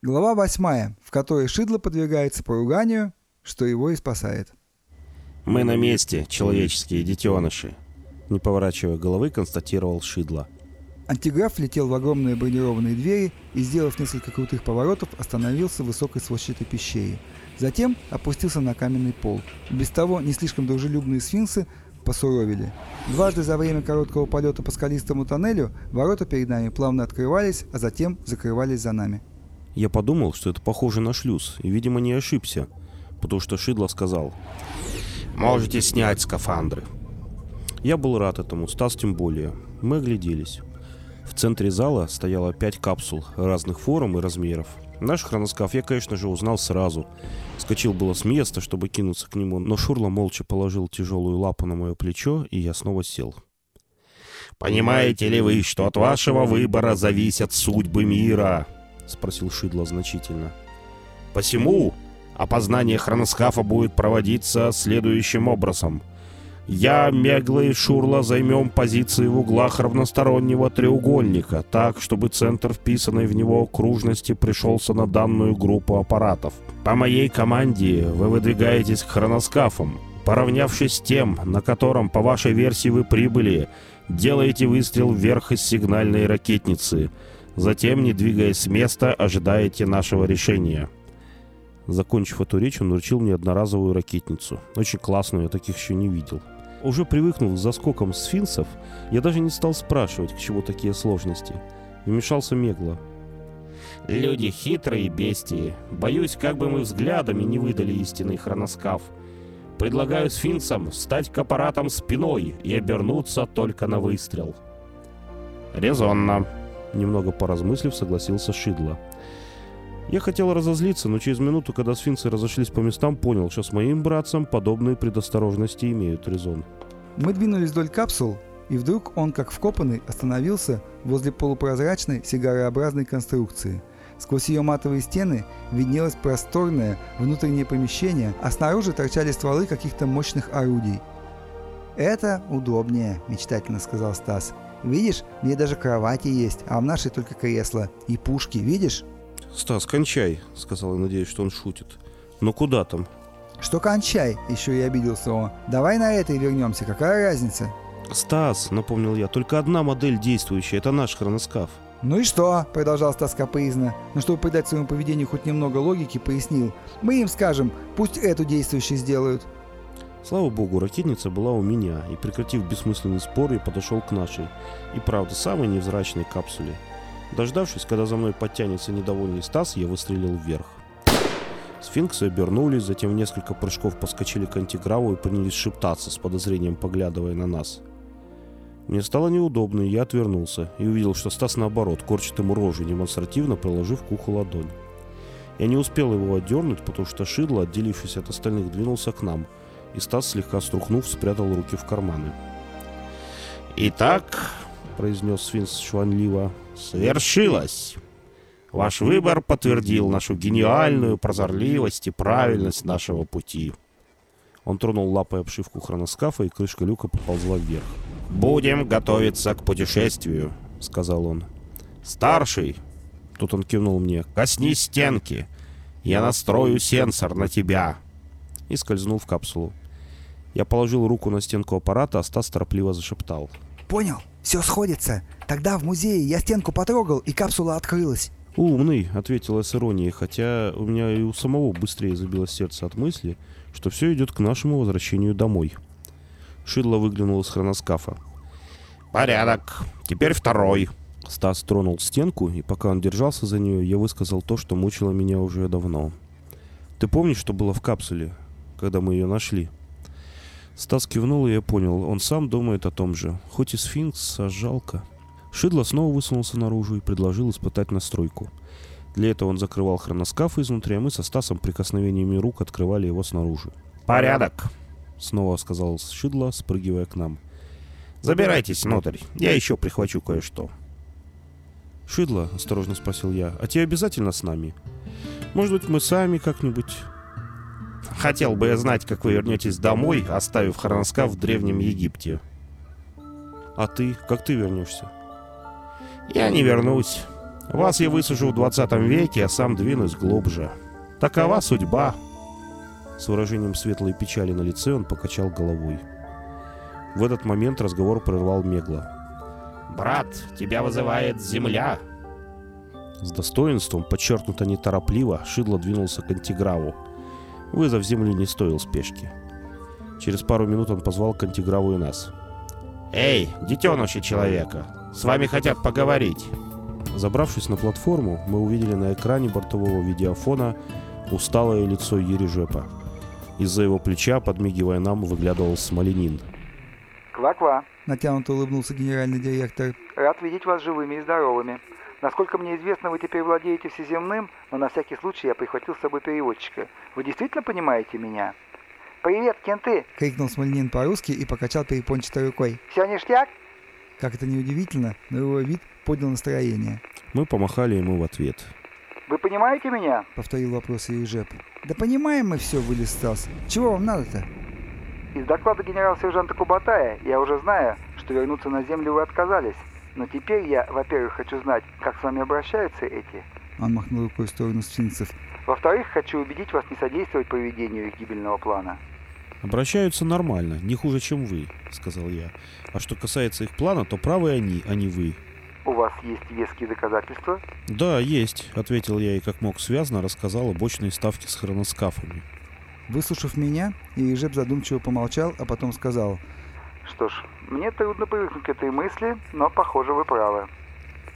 Глава восьмая, в которой Шидло подвергается поруганию, что его и спасает. «Мы на месте, человеческие детеныши», — не поворачивая головы, констатировал Шидло. Антиграф летел в огромные бронированные двери и, сделав несколько крутых поворотов, остановился в высокой сводчатой пещере. Затем опустился на каменный пол. Без того не слишком дружелюбные сфинксы посуровили. Дважды за время короткого полета по скалистому тоннелю ворота перед нами плавно открывались, а затем закрывались за нами. Я подумал, что это похоже на шлюз, и, видимо, не ошибся, потому что Шидло сказал «Можете снять скафандры». Я был рад этому, Стас тем более. Мы огляделись. В центре зала стояло пять капсул разных форм и размеров. Наш хроноскаф я, конечно же, узнал сразу. Скочил было с места, чтобы кинуться к нему, но Шурла молча положил тяжелую лапу на мое плечо, и я снова сел. «Понимаете ли вы, что от вашего выбора зависят судьбы мира?» — спросил Шидло значительно. «Посему опознание хроноскафа будет проводиться следующим образом. Я, Мегла и Шурла займем позиции в углах равностороннего треугольника, так, чтобы центр вписанной в него окружности пришелся на данную группу аппаратов. По моей команде вы выдвигаетесь к хроноскафам. Поравнявшись с тем, на котором, по вашей версии, вы прибыли, делаете выстрел вверх из сигнальной ракетницы — Затем, не двигаясь с места, ожидаете нашего решения. Закончив эту речь, он вручил мне одноразовую ракетницу. Очень классную, я таких еще не видел. Уже привыкнув к заскокам сфинксов, я даже не стал спрашивать, к чему такие сложности. Вмешался Мегла. «Люди хитрые бестии. Боюсь, как бы мы взглядами не выдали истинный хроноскаф. Предлагаю сфинксам стать к аппаратам спиной и обернуться только на выстрел». «Резонно», Немного поразмыслив, согласился Шидло. Я хотел разозлиться, но через минуту, когда сфинксы разошлись по местам, понял, что с моим братцем подобные предосторожности имеют резон. Мы двинулись вдоль капсул, и вдруг он, как вкопанный, остановился возле полупрозрачной сигарообразной конструкции. Сквозь ее матовые стены виднелось просторное внутреннее помещение, а снаружи торчали стволы каких-то мощных орудий. «Это удобнее», – мечтательно сказал Стас. Видишь, мне даже кровати есть, а в нашей только кресло. И пушки, видишь? Стас, кончай, сказал я, надеюсь, что он шутит. Но куда там? Что кончай, еще и обиделся он. Давай на это и вернемся, какая разница? Стас, напомнил я, только одна модель действующая, это наш хроноскаф. «Ну и что?» – продолжал Стас капризно, но чтобы придать своему поведению хоть немного логики, пояснил. «Мы им скажем, пусть эту действующую сделают». Слава богу, ракетница была у меня, и прекратив бессмысленный спор, я подошел к нашей, и правда, самой невзрачной капсуле. Дождавшись, когда за мной подтянется недовольный Стас, я выстрелил вверх. Сфинксы обернулись, затем в несколько прыжков поскочили к антиграву и принялись шептаться, с подозрением поглядывая на нас. Мне стало неудобно, и я отвернулся, и увидел, что Стас наоборот корчит ему рожу, демонстративно приложив к уху ладонь. Я не успел его отдернуть, потому что Шидло, отделившись от остальных, двинулся к нам – и Стас, слегка струхнув, спрятал руки в карманы. «Итак», — произнес Свинс шванливо, — «свершилось. Ваш выбор подтвердил нашу гениальную прозорливость и правильность нашего пути». Он тронул лапой обшивку хроноскафа, и крышка люка поползла вверх. «Будем готовиться к путешествию», — сказал он. «Старший!» Тут он кивнул мне. «Коснись стенки! Я настрою сенсор на тебя!» И скользнул в капсулу. Я положил руку на стенку аппарата, а Стас торопливо зашептал. «Понял, все сходится. Тогда в музее я стенку потрогал, и капсула открылась». «Умный», — ответила с иронией, хотя у меня и у самого быстрее забилось сердце от мысли, что все идет к нашему возвращению домой. Шидло выглянул из хроноскафа. «Порядок. Теперь второй». Стас тронул стенку, и пока он держался за нее, я высказал то, что мучило меня уже давно. «Ты помнишь, что было в капсуле, когда мы ее нашли?» Стас кивнул, и я понял, он сам думает о том же. Хоть и сфинкс, а жалко. Шидло снова высунулся наружу и предложил испытать настройку. Для этого он закрывал хроноскаф изнутри, а мы со Стасом прикосновениями рук открывали его снаружи. «Порядок!» — снова сказал Шидло, спрыгивая к нам. «Забирайтесь внутрь, я еще прихвачу кое-что». «Шидло?» — осторожно спросил я. «А тебе обязательно с нами? Может быть, мы сами как-нибудь...» Хотел бы я знать, как вы вернетесь домой, оставив хроноскаф в Древнем Египте. А ты? Как ты вернешься? Я не вернусь. Вас я высажу в 20 веке, а сам двинусь глубже. Такова судьба. С выражением светлой печали на лице он покачал головой. В этот момент разговор прервал Мегла. «Брат, тебя вызывает земля!» С достоинством, подчеркнуто неторопливо, Шидло двинулся к антиграву. Вызов земли не стоил спешки. Через пару минут он позвал к антиграву и нас. «Эй, детеныши человека! С вами хотят поговорить!» Забравшись на платформу, мы увидели на экране бортового видеофона усталое лицо Ережепа. Из-за его плеча, подмигивая нам, выглядывал Смоленин. «Ква-ква!» — натянуто улыбнулся генеральный директор. «Рад видеть вас живыми и здоровыми. Насколько мне известно, вы теперь владеете всеземным, но на всякий случай я прихватил с собой переводчика. Вы действительно понимаете меня?» «Привет, кенты!» — крикнул Смольнин по-русски и покачал перепончатой рукой. «Все ништяк?» Как это неудивительно, но его вид поднял настроение. Мы помахали ему в ответ. «Вы понимаете меня?» — повторил вопрос Ежеп. «Да понимаем мы все, вылез Стас. Чего вам надо-то?» «Из доклада генерал-сержанта Кубатая я уже знаю, что вернуться на землю вы отказались. Но теперь я, во-первых, хочу знать, как с вами обращаются эти...» Он махнул рукой в сторону сфинксов. «Во-вторых, хочу убедить вас не содействовать проведению их гибельного плана». «Обращаются нормально, не хуже, чем вы», — сказал я. «А что касается их плана, то правы они, а не вы». «У вас есть веские доказательства?» «Да, есть», — ответил я и как мог связно рассказал о бочной ставке с хроноскафами. Выслушав меня, Ежеп задумчиво помолчал, а потом сказал... «Что ж, мне трудно привыкнуть к этой мысли, но, похоже, вы правы».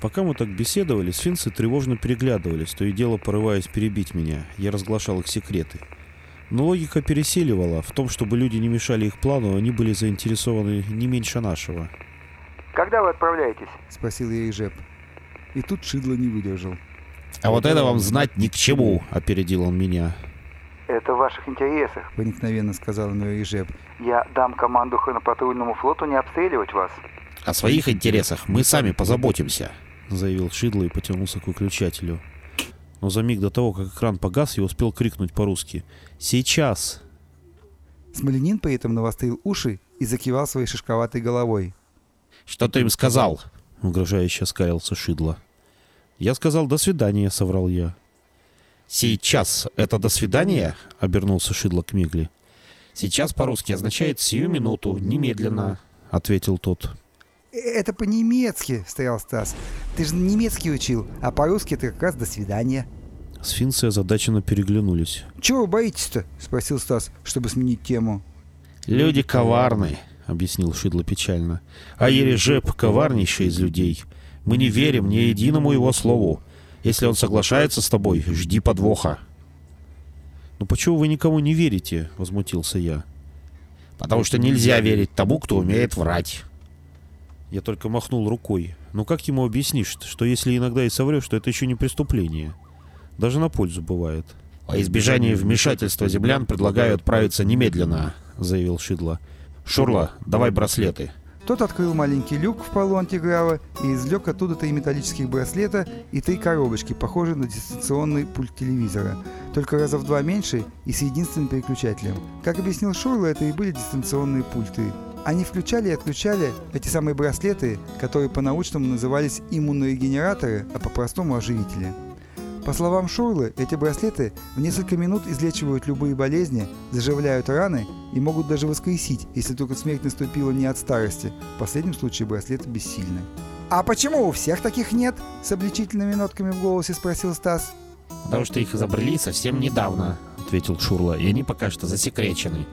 Пока мы так беседовали, сфинксы тревожно переглядывались, то и дело порываясь перебить меня. Я разглашал их секреты. Но логика переселивала. В том, чтобы люди не мешали их плану, они были заинтересованы не меньше нашего. «Когда вы отправляетесь?» — спросил я Ежеп. И тут Шидло не выдержал. «А вот это вам знать ни к чему!» — опередил он меня. «Это в ваших интересах», — проникновенно сказал мне Ежеп. «Я дам команду хронопатрульному флоту не обстреливать вас». «О своих интересах мы сами позаботимся», — заявил Шидло и потянулся к выключателю. Но за миг до того, как экран погас, я успел крикнуть по-русски «Сейчас!». Смоленин при этом навострил уши и закивал своей шишковатой головой. «Что ты им сказал?» — угрожающе оскалился Шидло. «Я сказал «до свидания», — соврал я. «Сейчас это «до свидания»?» — обернулся Шидло к Мигли. «Сейчас по-русски означает «сию минуту», «немедленно», — ответил тот. «Это по-немецки», — стоял Стас. «Ты же немецкий учил, а по-русски это как раз «до свидания». Сфинксы озадаченно переглянулись. «Чего вы боитесь-то?» — спросил Стас, чтобы сменить тему. «Люди коварны», — объяснил Шидло печально. «А Ережеп — коварнейший из людей. Мы не верим ни единому его слову. Если он соглашается с тобой, жди подвоха». «Ну почему вы никому не верите?» — возмутился я. «Потому что нельзя верить тому, кто умеет врать». Я только махнул рукой. Ну как ему объяснишь, что если иногда и соврешь, то это еще не преступление? Даже на пользу бывает. «Во избежание вмешательства землян предлагаю отправиться немедленно», — заявил Шидло. «Шурла, давай браслеты». Тот открыл маленький люк в полу антиграва и извлек оттуда три металлических браслета и три коробочки, похожие на дистанционный пульт телевизора, только раза в два меньше и с единственным переключателем. Как объяснил Шурла, это и были дистанционные пульты. Они включали и отключали эти самые браслеты, которые по-научному назывались иммунорегенераторы, а по-простому оживители. По словам Шурлы, эти браслеты в несколько минут излечивают любые болезни, заживляют раны и могут даже воскресить, если только смерть наступила не от старости. В последнем случае браслеты бессильны. «А почему у всех таких нет?» – с обличительными нотками в голосе спросил Стас. «Потому что их изобрели совсем недавно», — ответил Шурла, — «и они пока что засекречены.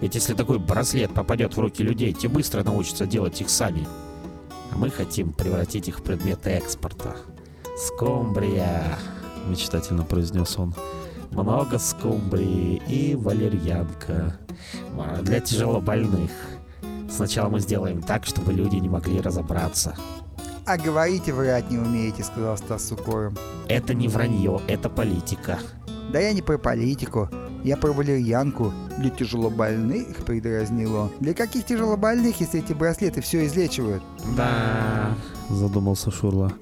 Ведь если такой браслет попадет в руки людей, те быстро научатся делать их сами. А мы хотим превратить их в предметы экспорта. Скумбрия!» — мечтательно произнес он. «Много скумбрии и валерьянка. Для тяжелобольных. Сначала мы сделаем так, чтобы люди не могли разобраться». «А говорите, врать не умеете», — сказал Стас с укором. «Это не вранье, это политика». «Да я не про политику. Я про валерьянку. Для тяжелобольных, передразнил он. Для каких тяжелобольных, если эти браслеты все излечивают? Да, задумался Шурла.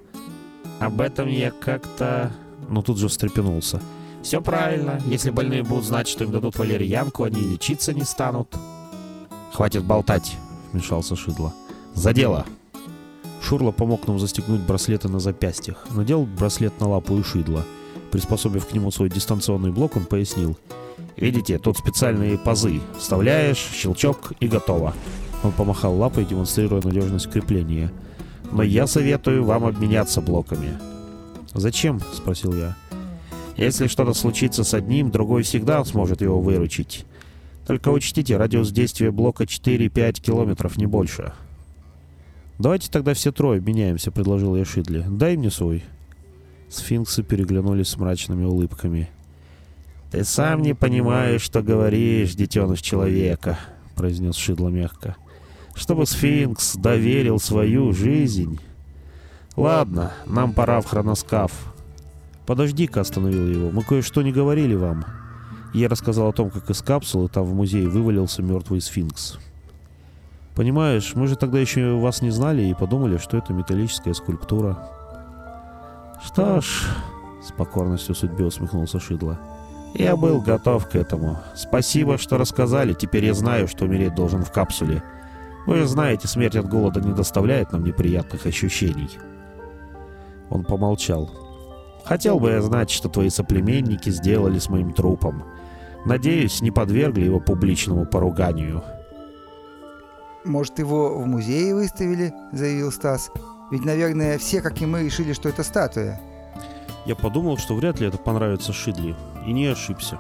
Об этом я как-то но тут же встрепенулся. «Все правильно. Если больные будут знать, что им дадут валерьянку, они лечиться не станут». «Хватит болтать», — вмешался Шидло. «За дело!» Шурла помог нам застегнуть браслеты на запястьях. Надел браслет на лапу и шидло. Приспособив к нему свой дистанционный блок, он пояснил. «Видите, тут специальные пазы. Вставляешь, щелчок и готово». Он помахал лапой, демонстрируя надежность крепления. «Но я советую вам обменяться блоками». «Зачем?» — спросил я. «Если что-то случится с одним, другой всегда сможет его выручить. Только учтите, радиус действия блока 4-5 километров, не больше». «Давайте тогда все трое меняемся», — предложил я Шидли. «Дай мне свой». Сфинксы переглянулись с мрачными улыбками. «Ты сам не понимаешь, что говоришь, детеныш человека», — произнес Шидло мягко. «Чтобы сфинкс доверил свою жизнь...» «Ладно, нам пора в хроноскаф». «Подожди-ка», — остановил его, — «мы кое-что не говорили вам». Я рассказал о том, как из капсулы там в музее вывалился мертвый сфинкс. «Понимаешь, мы же тогда еще вас не знали и подумали, что это металлическая скульптура». «Что ж», — с покорностью судьбе усмехнулся Шидло, — «я был готов к этому. Спасибо, что рассказали, теперь я знаю, что умереть должен в капсуле. Вы же знаете, смерть от голода не доставляет нам неприятных ощущений». Он помолчал. «Хотел бы я знать, что твои соплеменники сделали с моим трупом. Надеюсь, не подвергли его публичному поруганию». «Может, его в музее выставили?» – заявил Стас. «Ведь, наверное, все, как и мы, решили, что это статуя». Я подумал, что вряд ли это понравится Шидли, и не ошибся.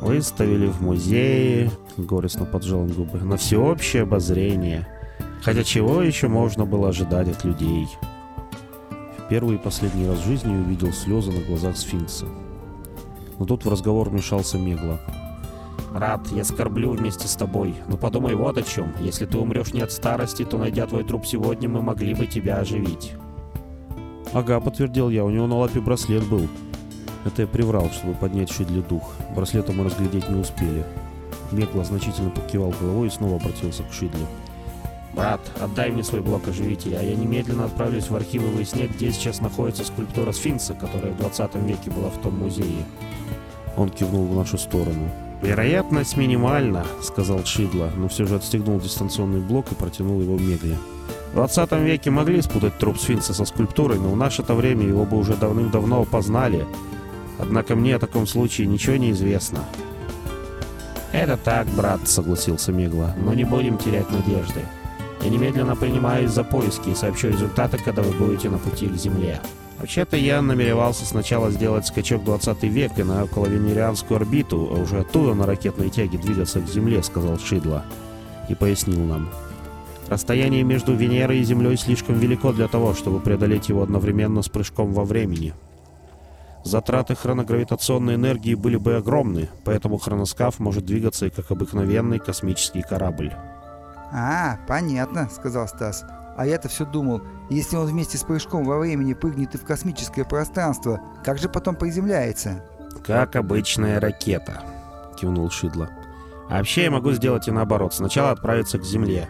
«Выставили в музее», — горестно поджал он губы, — «на всеобщее обозрение. Хотя чего еще можно было ожидать от людей?» Первый и последний раз в жизни увидел слезы на глазах сфинкса. Но тут в разговор вмешался Мегла. «Брат, я скорблю вместе с тобой, но подумай вот о чем. Если ты умрешь не от старости, то, найдя твой труп сегодня, мы могли бы тебя оживить». «Ага», — подтвердил я, — «у него на лапе браслет был». Это я приврал, чтобы поднять Шидли дух. Браслета мы разглядеть не успели. Мекла значительно покивал головой и снова обратился к Шидли. «Брат, отдай мне свой блок оживителя, а я немедленно отправлюсь в архивы выяснять, где сейчас находится скульптура сфинкса, которая в 20 веке была в том музее». Он кивнул в нашу сторону. «Вероятность минимальна», — сказал Шидла, но все же отстегнул дистанционный блок и протянул его Мегле. В 20 веке могли спутать труп сфинкса со скульптурой, но в наше-то время его бы уже давным-давно опознали. Однако мне о таком случае ничего не известно. «Это так, брат», — согласился Мегла, — «но не будем терять надежды. Я немедленно принимаюсь за поиски и сообщу результаты, когда вы будете на пути к Земле». Вообще-то я намеревался сначала сделать скачок в 20 век и на околовенерианскую орбиту, а уже оттуда на ракетной тяге двигаться к Земле, сказал Шидло. И пояснил нам. Расстояние между Венерой и Землей слишком велико для того, чтобы преодолеть его одновременно с прыжком во времени. Затраты хроногравитационной энергии были бы огромны, поэтому хроноскаф может двигаться и как обыкновенный космический корабль. «А, понятно», — сказал Стас. «А я-то все думал, если он вместе с прыжком во времени прыгнет и в космическое пространство, как же потом приземляется?» «Как обычная ракета», — кивнул Шидло. «А вообще я могу сделать и наоборот. Сначала отправиться к Земле.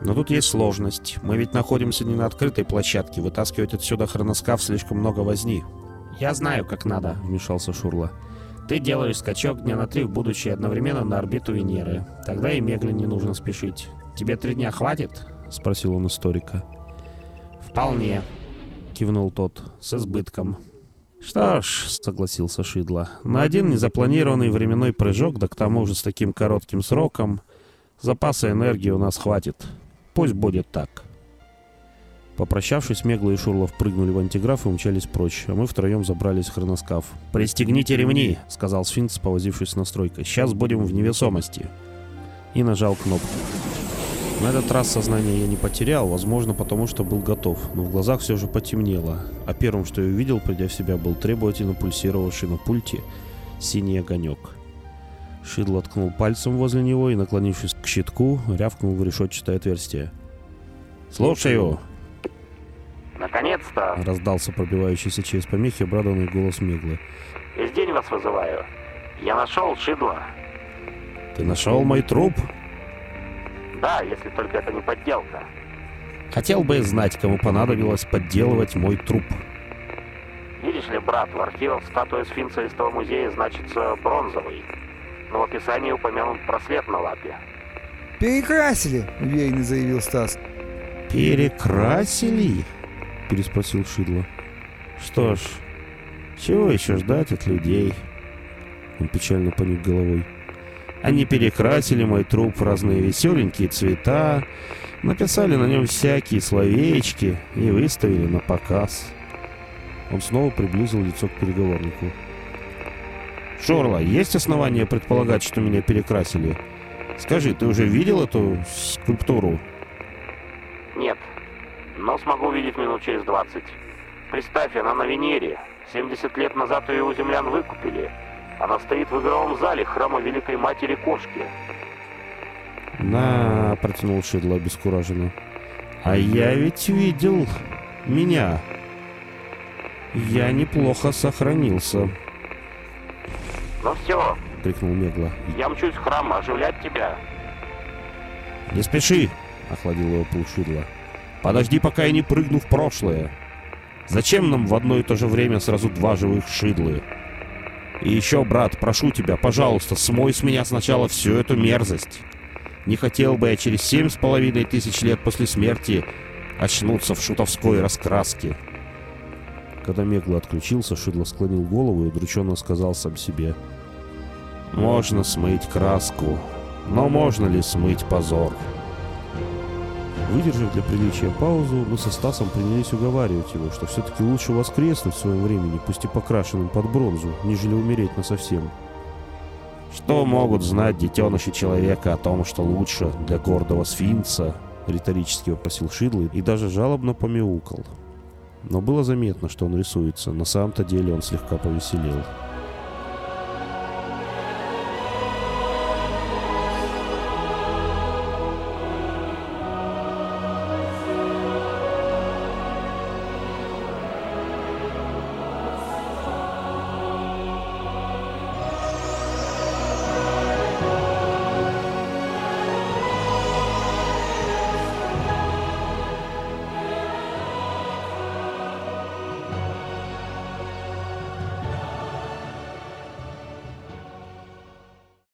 Но тут есть сложность. Мы ведь находимся не на открытой площадке. Вытаскивать отсюда хроноскаф слишком много возни». «Я знаю, как надо», — вмешался Шурла. «Ты делаешь скачок дня на три в будущее одновременно на орбиту Венеры. Тогда и Мегле не нужно спешить. Тебе три дня хватит?» — спросил он историка. «Вполне», — кивнул тот, — «с избытком». «Что ж», — согласился Шидло, — «на один незапланированный временной прыжок, да к тому же с таким коротким сроком, запаса энергии у нас хватит. Пусть будет так». Попрощавшись, Мегла и Шурлов прыгнули в антиграф и умчались прочь, а мы втроем забрались в хроноскаф. «Пристегните ремни!» — сказал сфинкс, повозившись с настройкой. «Сейчас будем в невесомости!» И нажал кнопку. На этот раз сознание я не потерял, возможно, потому что был готов, но в глазах все же потемнело, а первым, что я увидел, придя в себя, был требовательно пульсировавший на пульте синий огонек. Шидло ткнул пальцем возле него и, наклонившись к щитку, рявкнул в решетчатое отверстие. «Слушаю!» «Наконец-то!» — раздался пробивающийся через помехи обрадованный голос Меглы. «Весь день вас вызываю. Я нашел Шидло. «Ты нашел мой труп?» Да, если только это не подделка. Хотел бы знать, кому понадобилось подделывать мой труп. Видишь ли, брат, в архивах статуя сфинкса из того музея значится бронзовый. Но в описании упомянут браслет на лапе. «Перекрасили», — уверенно заявил Стас. «Перекрасили?» — переспросил Шидло. «Что ж, чего еще ждать от людей?» Он печально поник головой. «Они перекрасили мой труп в разные веселенькие цвета, написали на нем всякие словечки и выставили на показ». Он снова приблизил лицо к переговорнику. «Шорла, есть основания предполагать, что меня перекрасили? Скажи, ты уже видел эту скульптуру?» Но смогу увидеть минут через 20. Представь, она на Венере. 70 лет назад ее у землян выкупили. Она стоит в игровом зале храма Великой Матери Кошки. «На», — протянул Шидло обескураженно. «А я ведь видел меня. Я неплохо сохранился», Ну все, — крикнул Мегла. я мчусь в храм оживлять тебя. «Не спеши!» — охладил его пыл Шидла. «Подожди, пока я не прыгну в прошлое. Зачем нам в одно и то же время сразу два живых Шидлы? И еще, брат, прошу тебя, пожалуйста, смой с меня сначала всю эту мерзость. Не хотел бы я через семь с половиной тысяч лет после смерти очнуться в шутовской раскраске». Когда Мегла отключился, Шидло склонил голову и удрученно сказал сам себе. «Можно смыть краску, но можно ли смыть позор?» Выдержав для приличия паузу, мы со Стасом принялись уговаривать его, что все-таки лучше воскреснуть в своем времени, пусть и покрашенным под бронзу, нежели умереть насовсем. «Что могут знать детеныши человека о том, что лучше для гордого сфинкса?» — риторически вопросил Шидлый и даже жалобно помяукал. Но было заметно, что он рисуется, на самом-то деле он слегка повеселел.